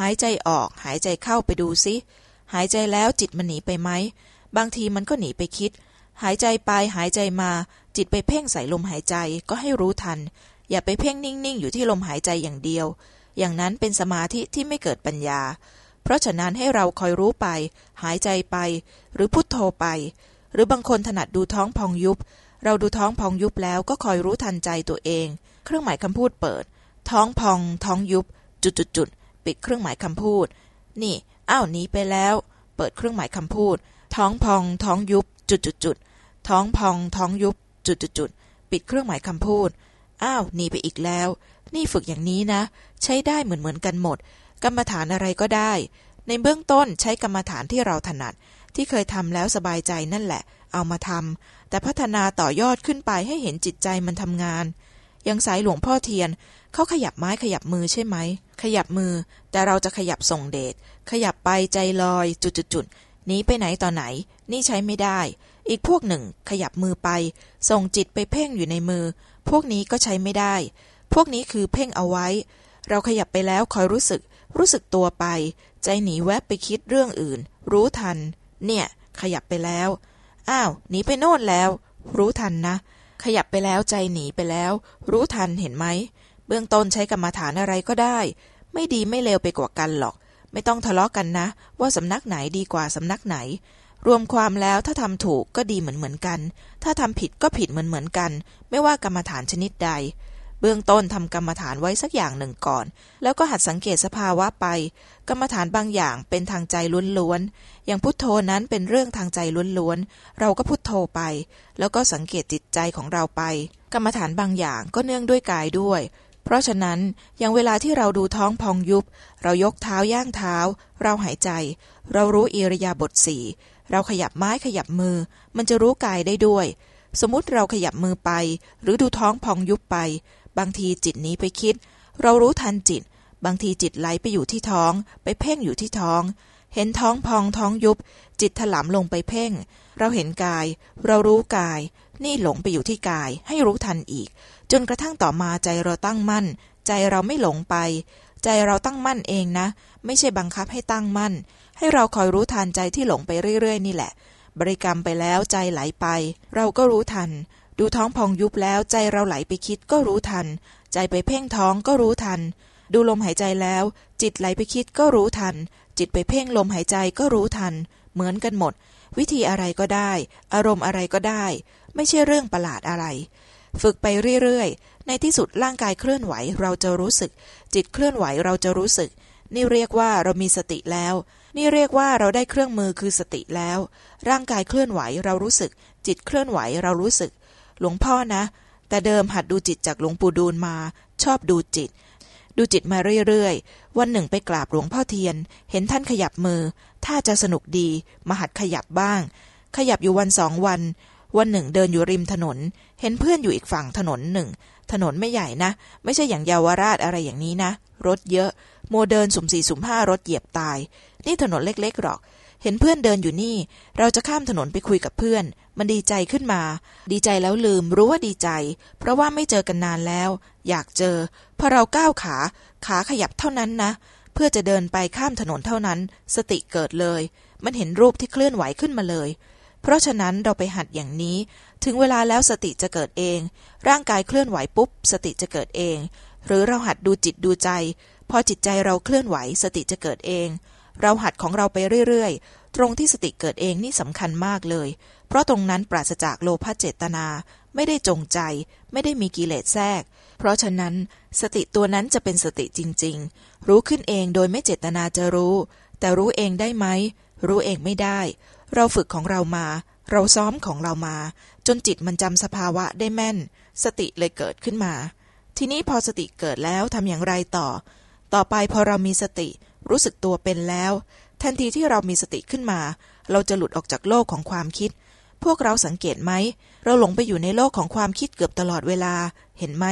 หายใจออก หายใจเข้าไปดูซิ หายใจแล้วจิตมันหนีไปไหม บางทีมันก็หนีไปคิด หายใจไปหายใจมา จิตไปเพ่งใส่ลมหายใจก็ให้รู้ทัน อย่าไปเพ่งนิ่งๆ อยู่ที่ลมหายใจอย่างเดียว อย่างนั้นเป็นสมาธิที่ไม่เกิดปัญญา เพราะฉะนั้นให้เราคอยรู้ไป หายใจไป หรือพุทโธไป หรือบางคนถนัดดูท้องพองยุบ เราดูท้องพองยุบแล้วก็คอยรู้ทันใจตัวเอง เครื่องหมายคำพูดเปิด ท้องพอง ท้องยุบ จุดๆปิดเครื่องหมายคำพูด นี่ อ้าวหนีไปแล้ว เปิดเครื่องหมายคำพูด ท้องพอง ท้องยุบ จุดๆท้องพอง ท้องยุบ จุดๆปิดเครื่องหมายคำพูด อ้าวหนีไปอีกแล้ว นี่ฝึกอย่างนี้นะ ใช้ได้เหมือนเหมือนกันหมด กรรมฐานอะไรก็ได้ ในเบื้องต้นใช้กรรมฐานที่เราถนัด ที่เคยทำแล้วสบายใจนั่นแหละ เอามาทำแต่พัฒนาต่อยอดขึ้นไปให้เห็นจิตใจมันทำงาน ยังสายหลวงพ่อเทียน เขาขยับไม้ขยับมือใช่ไหม ขยับมือ แต่เราจะขยับส่งเดช ขยับไปใจลอย จุดๆๆหนีไปไหนต่อไหน นี่ใช้ไม่ได้ อีกพวกหนึ่ง ขยับมือไป ส่งจิตไปเพ่งอยู่ในมือ พวกนี้ก็ใช้ไม่ได้ พวกนี้คือเพ่งเอาไว้ เราขยับไปแล้วคอยรู้สึก รู้สึกตัวไป ใจหนีแวบไปคิดเรื่องอื่น รู้ทัน เนี่ย ขยับไปแล้ว อ้าว หนีไปโน่นแล้ว รู้ทันนะ ขยับไปแล้วใจหนีไปแล้ว รู้ทันเห็นไหม เบื้องต้นใช้กรรมฐานอะไรก็ได้ ไม่ดีไม่เลวไปกว่ากันหรอก ไม่ต้องทะเลาะกันนะ ว่าสำนักไหนดีกว่าสำนักไหน รวมความแล้วถ้าทำถูกก็ดีเหมือนเหมือนกัน ถ้าทำผิดก็ผิดเหมือนเหมือนกัน ไม่ว่ากรรมฐานชนิดใด เบื้องต้นทำกรรมฐานไว้สักอย่างหนึ่งก่อน แล้วก็หัดสังเกตสภาวะไป กรรมฐานบางอย่างเป็นทางใจล้วนๆ อย่างพุทโธนั้นเป็นเรื่องทางใจล้วนๆ เราก็พุทโธไป แล้วก็สังเกตจิตใจของเราไป กรรมฐานบางอย่างก็เนื่องด้วยกายด้วย เพราะฉะนั้นอย่างเวลาที่เราดูท้องพองยุบ เรายกเท้าย่างเท้า เราหายใจ เรารู้อิริยาบถสี่เราขยับไม้ขยับมือ มันจะรู้กายได้ด้วย สมมติเราขยับมือไป หรือดูท้องพองยุบไป บางทีจิตนี้ไปคิด เรารู้ทันจิต บางทีจิตไหลไปอยู่ที่ท้อง ไปเพ่งอยู่ที่ท้อง เห็นท้องพองท้องยุบ จิตถลำลงไปเพ่ง เราเห็นกาย เรารู้กาย นี่หลงไปอยู่ที่กาย ให้รู้ทันอีก จนกระทั่งต่อมาใจเราตั้งมั่น ใจเราไม่หลงไป ใจเราตั้งมั่นเองนะ ไม่ใช่บังคับให้ตั้งมั่น ให้เราคอยรู้ทันใจที่หลงไปเรื่อยๆ นี่แหละ บริกรรมไปแล้วใจไหลไป เราก็รู้ทัน ดูท้องพองยุบแล้วใจเราไหลไปคิดก็รู้ทัน ใจไปเพ่งท้องก็รู้ทัน ดูลมหายใจแล้ว จิตไหลไปคิดก็รู้ทัน จิตไปเพ่งลมหายใจก็รู้ทัน เหมือนกันหมด วิธีอะไรก็ได้ อารมณ์อะไรก็ได้ ไม่ใช่เรื่องประหลาดอะไร ฝึกไปเรื่อยๆ ในที่สุดร่างกายเคลื่อนไหวเราจะรู้สึก จิตเคลื่อนไหวเราจะรู้สึก นี่เรียกว่าเรามีสติแล้ว นี่เรียกว่าเราได้เครื่องมือคือสติแล้ว ร่างกายเคลื่อนไหวเรารู้สึก จิตเคลื่อนไหวเรารู้สึก หลวงพ่อนะ แต่เดิมหัดดูจิตจากหลวงปู่ดูลมา ชอบดูจิต ดูจิตมาเรื่อยๆ วันหนึ่งไปกราบหลวงพ่อเทียน เห็นท่านขยับมือ ถ้าจะสนุกดีมาหัดขยับบ้าง ขยับอยู่วันสองวัน วันหนึ่งเดินอยู่ริมถนน เห็นเพื่อนอยู่อีกฝั่งถนนหนึ่ง ถนนไม่ใหญ่นะ ไม่ใช่อย่างเยาวราชอะไรอย่างนี้นะ รถเยอะ โมเดินสุ่มสี่สุ่มห้ารถเหยียบตาย นี่ถนนเล็กๆหรอก เห็นเพื่อนเดินอยู่นี่ เราจะข้ามถนนไปคุยกับเพื่อน มันดีใจขึ้นมา ดีใจแล้วลืมรู้ว่าดีใจ เพราะว่าไม่เจอกันนานแล้ว อยากเจอ พอเราก้าวขา ขาขยับเท่านั้นนะ เพื่อจะเดินไปข้ามถนนเท่านั้น สติเกิดเลย มันเห็นรูปที่เคลื่อนไหวขึ้นมาเลย เพราะฉะนั้นเราไปหัดอย่างนี้ ถึงเวลาแล้วสติจะเกิดเอง ร่างกายเคลื่อนไหวปุ๊บ สติจะเกิดเอง หรือเราหัดดูจิตดูใจ พอจิตใจเราเคลื่อนไหว สติจะเกิดเอง เราหัดของเราไปเรื่อยๆ ตรงที่สติเกิดเองนี่สำคัญมากเลย เพราะตรงนั้นปราศจากโลภะเจตนา ไม่ได้จงใจ ไม่ได้มีกิเลสแทรก เพราะฉะนั้น สติตัวนั้นจะเป็นสติจริง ๆ รู้ขึ้นเองโดยไม่เจตนาจะรู้ แต่รู้เองได้ไหม รู้เองไม่ได้ เราฝึกของเรามา เราซ้อมของเรามา จนจิตมันจำสภาวะได้แม่น สติเลยเกิดขึ้นมา ทีนี้พอสติเกิดแล้วทำอย่างไรต่อ ต่อไปพอเรามีสติ รู้สึกตัวเป็นแล้ว ทันทีที่เรามีสติขึ้นมา เราจะหลุดออกจากโลกของความคิด พวกเราสังเกตไหม เราหลงไปอยู่ในโลกของความคิดเกือบตลอดเวลา เห็นไหม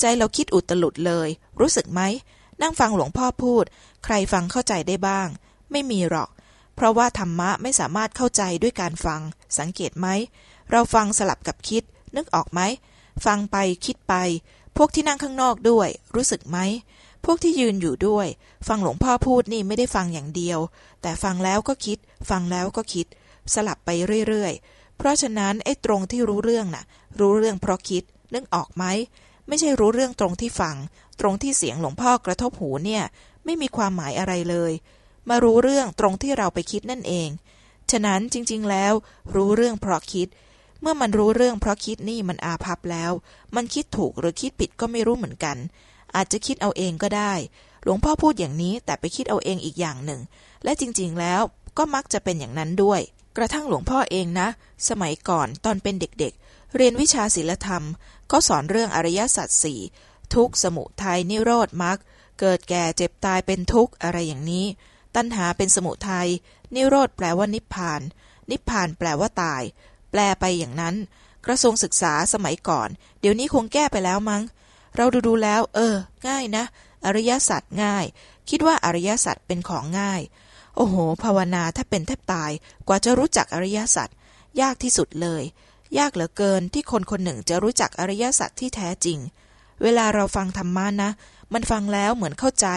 ใจเราคิดอุตลุดเลย รู้สึกไหม นั่งฟังหลวงพ่อพูด ใครฟังเข้าใจได้บ้าง ไม่มีหรอก เพราะว่าธรรมะไม่สามารถเข้าใจด้วยการฟัง สังเกตไหม เราฟังสลับกับคิด นึกออกไหม ฟังไปคิดไป พวกที่นั่งข้างนอกด้วย รู้สึกไหม พวกที่ยืนอยู่ด้วย ฟังหลวงพ่อพูดนี่ไม่ได้ฟังอย่างเดียว แต่ฟังแล้วก็คิด ฟังแล้วก็คิด สลับไปเรื่อยๆ เพราะฉะนั้นไอ้ตรงที่รู้เรื่องน่ะ รู้เรื่องเพราะคิด นึกออกไหม ไม่ใช่รู้เรื่องตรงที่ฟัง ตรงที่เสียงหลวงพ่อกระทบหูเนี่ย ไม่มีความหมายอะไรเลย มารู้เรื่องตรงที่เราไปคิดนั่นเอง ฉะนั้นจริง ๆ แล้ว รู้เรื่องเพราะคิด เมื่อมันรู้เรื่องเพราะคิดนี่มันอาภัพแล้ว มันคิดถูกหรือคิดผิดก็ไม่รู้เหมือนกัน อาจจะคิดเอาเองก็ได้ หลวงพ่อพูดอย่างนี้แต่ไปคิดเอาเองอีกอย่างหนึ่ง และจริงๆแล้วก็มักจะเป็นอย่างนั้นด้วย กระทั่งหลวงพ่อเองนะ สมัยก่อนตอนเป็นเด็กๆ เรียนวิชาศิลธรรม ก็สอนเรื่องอริยสัจสี่ทุกสมุทัยนิโรธมรรคเกิดแก่เจ็บตายเป็นทุกข์อะไรอย่างนี้ ตัณหาเป็นสมุทัยนิโรธแปลว่านิพพาน นิพพานแปลว่าตาย แปลไปอย่างนั้น กระทรวงศึกษาสมัยก่อน เดี๋ยวนี้คงแก้ไปแล้วมั้ง เราดูดูแล้ว เออ ง่ายนะ อริยสัจง่าย คิดว่าอริยสัจเป็นของง่าย โอ้โห ภาวนาถ้าเป็นแทบตายกว่าจะรู้จักอริยสัจยากที่สุดเลย ยากเหลือเกินที่คนคนหนึ่งจะรู้จักอริยสัจที่แท้จริง เวลาเราฟังธรรมะนะ มันฟังแล้วเหมือนเข้าใจ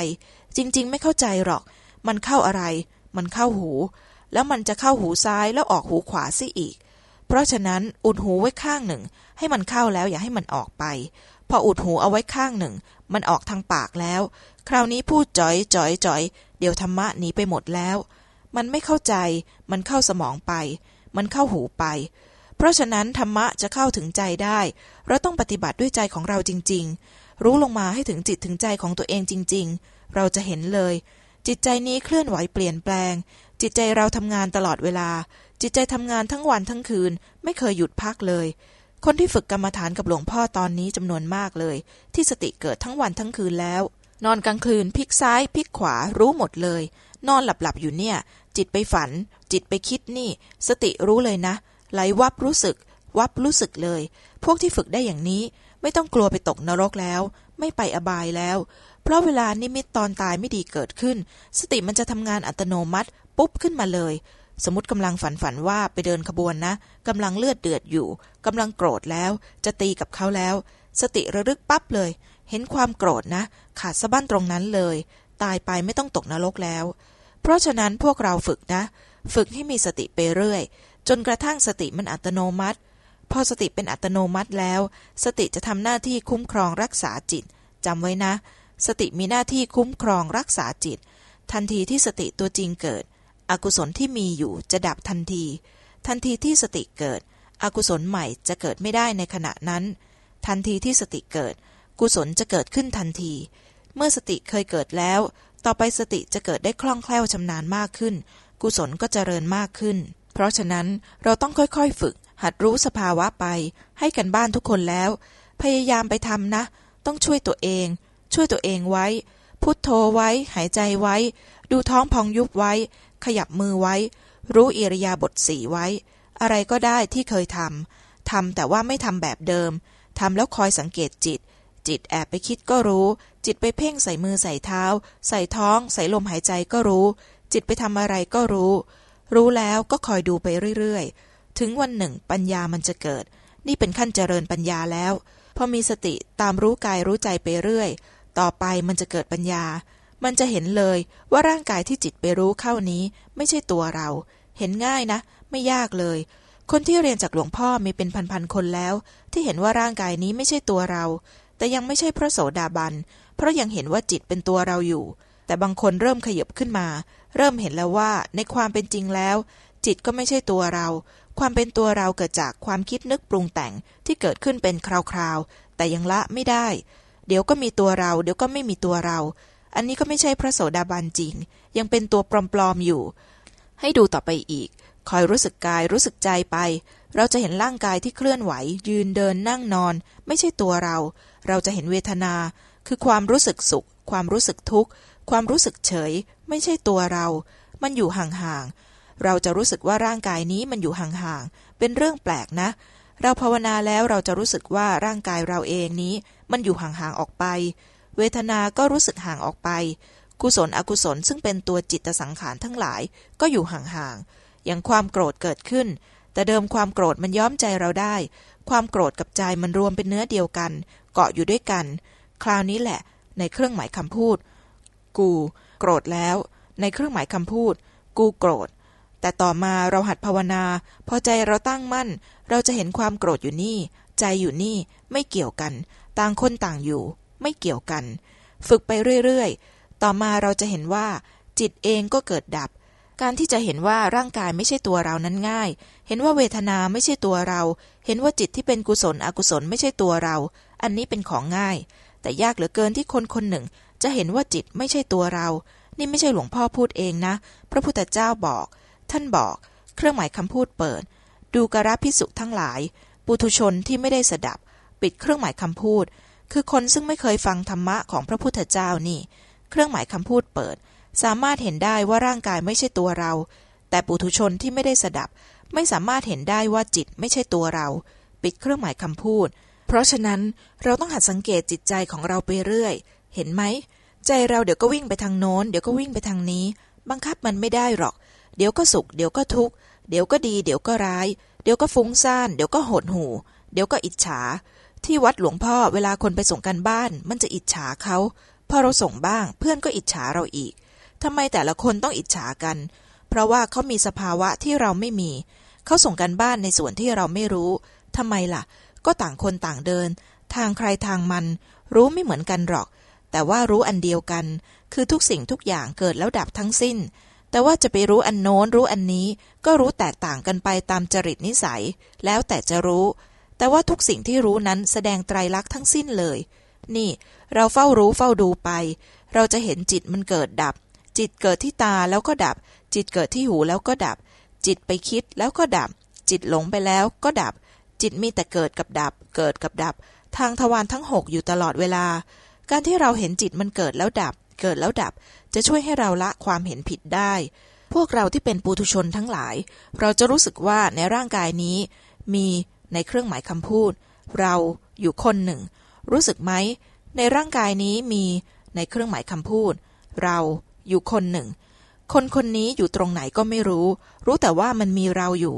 จริง ๆ ไม่เข้าใจหรอก มันเข้าอะไร มันเข้าหู แล้วมันจะเข้าหูซ้ายแล้วออกหูขวาซิอีกเพราะฉะนั้นอุดหูไว้ข้างหนึ่ง ให้มันเข้าแล้วอย่าให้มันออกไป พออุดหูเอาไว้ข้างหนึ่ง มันออกทางปากแล้ว คราวนี้พูดจ่อยจ่อยจ่อยเดี๋ยวธรรมะหนีไปหมดแล้ว มันไม่เข้าใจ มันเข้าสมองไป มันเข้าหูไป เพราะฉะนั้นธรรมะจะเข้าถึงใจได้ เราต้องปฏิบัติด้วยใจของเราจริง ๆ รู้ลงมาให้ถึงจิตถึงใจของตัวเองจริง ๆ เราจะเห็นเลย จิตใจนี้เคลื่อนไหวเปลี่ยนแปลง จิตใจเราทำงานตลอดเวลา จิตใจทำงานทั้งวันทั้งคืน ไม่เคยหยุดพักเลย คนที่ฝึกกรรมฐานกับหลวงพ่อตอนนี้จำนวนมากเลย ที่สติเกิดทั้งวันทั้งคืนแล้ว นอนกลางคืนพลิกซ้ายพลิกขวารู้หมดเลย นอนหลับๆอยู่เนี่ย จิตไปฝัน จิตไปคิดนี่ สติรู้เลยนะ ไหลวับรู้สึก วับรู้สึกเลย พวกที่ฝึกได้อย่างนี้ ไม่ต้องกลัวไปตกนรกแล้ว ไม่ไปอบายแล้ว เพราะเวลานิมิตตอนตายไม่ดีเกิดขึ้น สติมันจะทำงานอัตโนมัติ ปุ๊บขึ้นมาเลย สมมติกำลังฝันฝันว่าไปเดินขบวนนะกำลังเลือดเดือดอยู่กำลังโกรธแล้ว จะตีกับเขาแล้ว สติระลึกปั๊บเลย เห็นความโกรธนะ ขาดสะบั้นตรงนั้นเลย ตายไปไม่ต้องตกนรกแล้ว เพราะฉะนั้นพวกเราฝึกนะ ฝึกให้มีสติไปเรื่อย จนกระทั่งสติมันอัตโนมัติ พอสติเป็นอัตโนมัติแล้ว สติจะทำหน้าที่คุ้มครองรักษาจิตจำไว้นะ สติมีหน้าที่คุ้มครองรักษาจิต ทันทีที่สติตัวจริงเกิด อกุศลที่มีอยู่จะดับทันที ทันทีที่สติเกิด อกุศลใหม่จะเกิดไม่ได้ในขณะนั้น ทันทีที่สติเกิด กุศลจะเกิดขึ้นทันที เมื่อสติเคยเกิดแล้ว ต่อไปสติจะเกิดได้คล่องแคล่วชำนาญมากขึ้น กุศลก็เจริญมากขึ้น เพราะฉะนั้นเราต้องค่อยๆฝึก หัดรู้สภาวะไป ให้กันบ้านทุกคนแล้ว พยายามไปทำนะ ต้องช่วยตัวเอง ช่วยตัวเองไว้พุทโธไว้ หายใจไว้ ดูท้องพองยุบไว้ ขยับมือไว้ รู้อิริยาบถสีไว้ อะไรก็ได้ที่เคยทำทำแต่ว่าไม่ทำแบบเดิมทำแล้วคอยสังเกตจิต จิตแอบไปคิดก็รู้ จิตไปเพ่งใส่มือใส่เท้า ใส่ท้อง ใส่ลมหายใจก็รู้ จิตไปทำอะไรก็รู้ รู้แล้วก็คอยดูไปเรื่อยๆ ถึงวันหนึ่งปัญญามันจะเกิด นี่เป็นขั้นเจริญปัญญาแล้ว พอมีสติตามรู้กายรู้ใจไปเรื่อย ต่อไปมันจะเกิดปัญญา มันจะเห็นเลยว่าร่างกายที่จิตไปรู้เข้านี้ไม่ใช่ตัวเรา เห็นง่ายนะ ไม่ยากเลย คนที่เรียนจากหลวงพ่อมีเป็นพันๆคนแล้ว ที่เห็นว่าร่างกายนี้ไม่ใช่ตัวเรา แต่ยังไม่ใช่พระโสดาบัน เพราะยังเห็นว่าจิตเป็นตัวเราอยู่ แต่บางคนเริ่มขยับขึ้นมา เริ่มเห็นแล้วว่าในความเป็นจริงแล้ว จิตก็ไม่ใช่ตัวเรา ความเป็นตัวเราเกิดจากความคิดนึกปรุงแต่งที่เกิดขึ้นเป็นคราวๆแต่ยังละไม่ได้ เดี๋ยวก็มีตัวเรา เดี๋ยวก็ไม่มีตัวเรา อันนี้ก็ไม่ใช่พระโสดาบันจริง ยังเป็นตัวปลอมๆอยู่ ให้ดูต่อไปอีก คอยรู้สึกกายรู้สึกใจไป เราจะเห็นร่างกายที่เคลื่อนไหว ยืนเดินนั่งนอน ไม่ใช่ตัวเรา เราจะเห็นเวทนา คือความรู้สึกสุข ความรู้สึกทุกข์ความรู้สึกเฉย ไม่ใช่ตัวเรา มันอยู่ห่างๆ เราจะรู้สึกว่าร่างกายนี้มันอยู่ห่างๆ เป็นเรื่องแปลกนะ เราภาวนาแล้วเราจะรู้สึกว่าร่างกายเราเองนี้ มันอยู่ห่างๆ ออกไป เวทนาก็รู้สึกห่างออกไป กุศลอกุศลซึ่งเป็นตัวจิตสังขารทั้งหลายก็อยู่ห่างๆอย่างความโกรธเกิดขึ้น แต่เดิมความโกรธมันย้อมใจเราได้ ความโกรธกับใจมันรวมเป็นเนื้อเดียวกัน เกาะอยู่ด้วยกัน คราวนี้แหละ ในเครื่องหมายคำพูด กู โกรธแล้ว ในเครื่องหมายคำพูด กูโกรธแต่ต่อมาเราหัดภาวนา พอใจเราตั้งมั่น เราจะเห็นความโกรธอยู่นี่ ใจอยู่นี่ไม่เกี่ยวกัน ต่างคนต่างอยู่ ไม่เกี่ยวกัน ฝึกไปเรื่อยๆ ต่อมาเราจะเห็นว่า จิตเองก็เกิดดับ การที่จะเห็นว่าร่างกายไม่ใช่ตัวเรานั้นง่าย เห็นว่าเวทนาไม่ใช่ตัวเรา เห็นว่าจิตที่เป็นกุศลอกุศลไม่ใช่ตัวเรา อันนี้เป็นของง่าย แต่ยากเหลือเกินที่คนคนหนึ่ง จะเห็นว่าจิตไม่ใช่ตัวเรา นี่ไม่ใช่หลวงพ่อพูดเองนะ พระพุทธเจ้าบอก ท่านบอก เครื่องหมายคำพูดเปิด ดูกระพิสุทั้งหลาย ปุถุชนที่ไม่ได้สดับ ปิดเครื่องหมายคำพูด คือคนซึ่งไม่เคยฟังธรรมะของพระพุทธเจ้านี่ เครื่องหมายคำพูดเปิด สามารถเห็นได้ว่าร่างกายไม่ใช่ตัวเรา แต่ปุถุชนที่ไม่ได้สดับ ไม่สามารถเห็นได้ว่าจิตไม่ใช่ตัวเรา ปิดเครื่องหมายคำพูด เพราะฉะนั้นเราต้องหัดสังเกตจิตใจของเราไปเรื่อย เห็นไหม ใจเราเดี๋ยวก็วิ่งไปทางโน้น เดี๋ยวก็วิ่งไปทางนี้ บังคับมันไม่ได้หรอก เดี๋ยวก็สุข เดี๋ยวก็ทุกข์ เดี๋ยวก็ดี เดี๋ยวก็ร้าย เดี๋ยวก็ฟุ้งซ่าน เดี๋ยวก็หดหู่ เดี๋ยวก็อิจฉา ที่วัดหลวงพ่อเวลาคนไปส่งกันบ้าน มันจะอิจฉาเขาพอเราส่งบ้าง เพื่อนก็อิจฉาเราอีกทำไมแต่ละคนต้องอิจฉากัน เพราะว่าเขามีสภาวะที่เราไม่มี เขาส่งกันบ้านในส่วนที่เราไม่รู้ทำไมล่ะ ก็ต่างคนต่างเดิน ทางใครทางมัน รู้ไม่เหมือนกันหรอก แต่ว่ารู้อันเดียวกัน คือทุกสิ่งทุกอย่างเกิดแล้วดับทั้งสิ้น แต่ว่าจะไปรู้อันโน้นรู้อันนี้ ก็รู้แตกต่างกันไปตามจริตนิสัย แล้วแต่จะรู้ แต่ว่าทุกสิ่งที่รู้นั้นแสดงไตรลักษณ์ทั้งสิ้นเลย นี่ เราเฝ้ารู้เฝ้าดูไป เราจะเห็นจิตมันเกิดดับ จิตเกิดที่ตาแล้วก็ดับ จิตเกิดที่หูแล้วก็ดับ จิตไปคิดแล้วก็ดับ จิตหลงไปแล้วก็ดับ จิตมีแต่เกิดกับดับ เกิดกับดับ ทางทวารทั้งหกอยู่ตลอดเวลา การที่เราเห็นจิตมันเกิดแล้วดับ เกิดแล้วดับ จะช่วยให้เราละความเห็นผิดได้ พวกเราที่เป็นปุถุชนทั้งหลาย เราจะรู้สึกว่าในร่างกายนี้ มี ในเครื่องหมายคำพูด เราอยู่คนหนึ่ง รู้สึกไหม ในร่างกายนี้มีในเครื่องหมายคำพูด เราอยู่คนหนึ่ง คนคนนี้อยู่ตรงไหนก็ไม่รู้ รู้แต่ว่ามันมีเราอยู่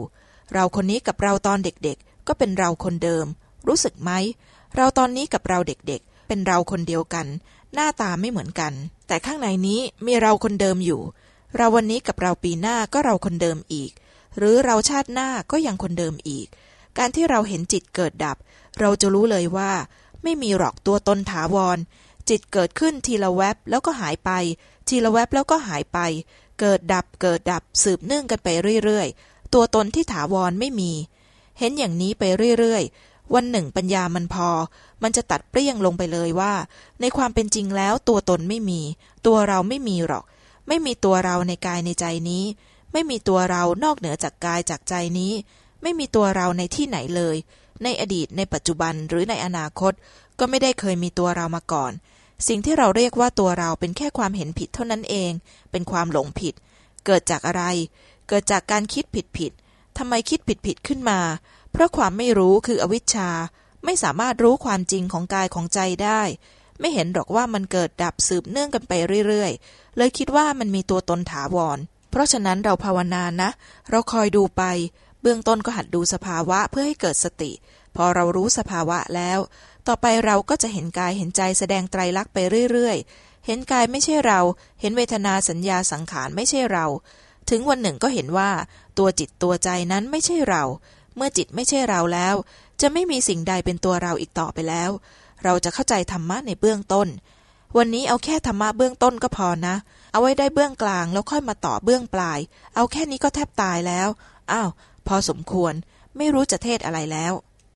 เราคนนี้กับเราตอนเด็กๆ ก็เป็นเราคนเดิม รู้สึกไหม เราตอนนี้กับเราเด็กๆ เป็นเราคนเดียวกัน หน้าตาไม่เหมือนกัน แต่ข้างในนี้มีเราคนเดิมอยู่ เราวันนี้กับเราปีหน้าก็เราคนเดิมอีก หรือเราชาติหน้าก็ยังคนเดิมอีก การที่เราเห็นจิตเกิดดับ เราจะรู้เลยว่า ไม่มีหรอกตัวตนถาวร จิตเกิดขึ้นทีละแวบแล้วก็หายไป ทีละแวบแล้วก็หายไป เกิดดับเกิดดับสืบเนื่องกันไปเรื่อยๆ ตัวตนที่ถาวรไม่มี เห็นอย่างนี้ไปเรื่อยๆ วันหนึ่งปัญญามันพอ มันจะตัดเปรี้ยงลงไปเลยว่า ในความเป็นจริงแล้วตัวตนไม่มี ตัวเราไม่มีหรอก ไม่มีตัวเราในกายในใจนี้ ไม่มีตัวเรานอกเหนือจากกายจากใจนี้ ไม่มีตัวเราในที่ไหนเลย ในอดีตในปัจจุบันหรือในอนาคต ก็ไม่ได้เคยมีตัวเรามาก่อน สิ่งที่เราเรียกว่าตัวเราเป็นแค่ความเห็นผิดเท่านั้นเอง เป็นความหลงผิด เกิดจากอะไร เกิดจากการคิดผิดผิดทำไมคิดผิดผิดขึ้นมา เพราะความไม่รู้คืออวิชชา ไม่สามารถรู้ความจริงของกายของใจได้ ไม่เห็นหรอกว่ามันเกิดดับสืบเนื่องกันไปเรื่อยๆ เลยคิดว่ามันมีตัวตนถาวร เพราะฉะนั้นเราภาวนานะ เราคอยดูไป เบื้องต้นก็หัดดูสภาวะเพื่อให้เกิดสติ พอเรารู้สภาวะแล้ว ต่อไปเราก็จะเห็นกายเห็นใจแสดงไตรลักษณ์ไปเรื่อยๆ เห็นกายไม่ใช่เรา เห็นเวทนาสัญญาสังขารไม่ใช่เรา ถึงวันหนึ่งก็เห็นว่า ตัวจิตตัวใจนั้นไม่ใช่เรา เมื่อจิตไม่ใช่เราแล้ว จะไม่มีสิ่งใดเป็นตัวเราอีกต่อไปแล้ว เราจะเข้าใจธรรมะในเบื้องต้น วันนี้เอาแค่ธรรมะเบื้องต้นก็พอนะ เอาไว้ได้เบื้องกลางแล้วค่อยมาต่อเบื้องปลาย เอาแค่นี้ก็แทบตายแล้ว อ้าว พอสมควรไม่รู้จะเทศอะไรแล้ว